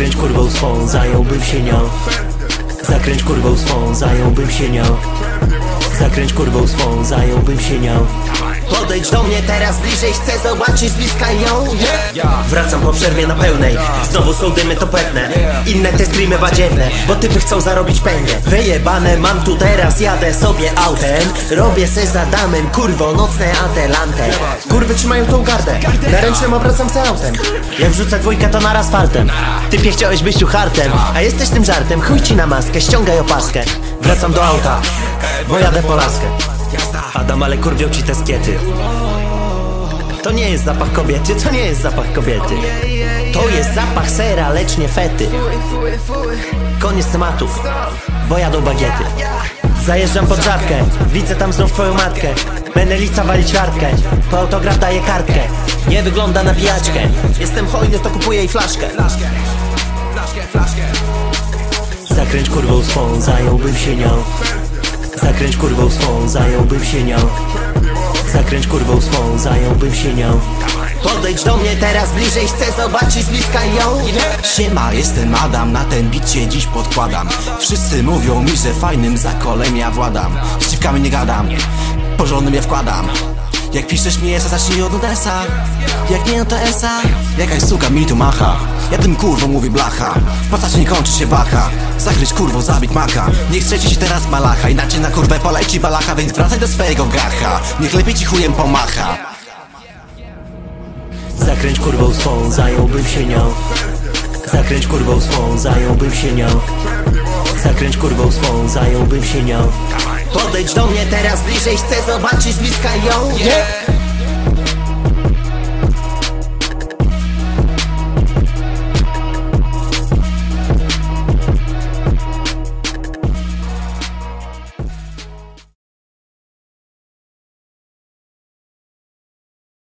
Zakręć kurwą swą, zająłbym się nią. Zakręć kurwą swą, zająłbym się nią Zakręć kurwą swą, zająłbym się nią. Podejdź do mnie teraz bliżej, chcę zobaczyć bliska ją. Wracam po przerwie na pełnej, znowu są dymy to pewne Inne te streamy badziewne, bo typy chcą zarobić pęgę. Wyjebane mam tu teraz, jadę sobie autem. Robię se za damem, kurwo, nocne adelante. Kurwy trzymają tą gardę, na ręcznym obracam se autem. Jak wrzucę dwójkę to naraz fartem. Typie chciałeś być tu hartem, a jesteś tym żartem Chuj ci na maskę, ściągaj opaskę Wracam do auta, bo jadę po laskę. Adam, ale kurwią ci te skiety. To nie jest zapach kobiety, to nie jest zapach kobiety. To jest zapach sera, lecz nie fety. Koniec tematów, bo jadą bagiety. Zajeżdżam pod żabkę, widzę tam znów twoją matkę. Menelica wali ćwiartkę, po autograf daje kartkę. Nie wygląda na pijaczkę. Jestem hojny, to kupuję jej flaszkę Zakręć kurwą swą, zająłbym się nią. Zakręć kurwą swą, zająłbym się nią. Zakręć kurwą swą, zająłbym się nią. Podejdź do mnie teraz bliżej, chcę zobaczyć bliska ją. Siema, jestem Adam, na ten bit się dziś podkładam. Wszyscy mówią mi, że fajnym zakolem ja władam. Z dziwkami nie gadam, porządnym ja wkładam. Jak piszesz mi esa, zacznij od Odessa Jak nie, no to esa Jakaś suka mi tu macha Ja tym kurwą mówi blacha. W postaci nie kończy się waha. Zakryć kurwą, zabić maka. Niech strzeci się teraz malacha. Inaczej na kurwę poleci balacha Więc wracaj do swojego gacha Niech lepiej ci chujem pomacha. Zakręć kurwą swą, zająłbym się nią. Zakręć kurwą swą, zająłbym się nią. Zakręć kurwą swą, zająłbym się nią. Podejdź do mnie teraz bliżej, chcę zobaczyć z bliska ją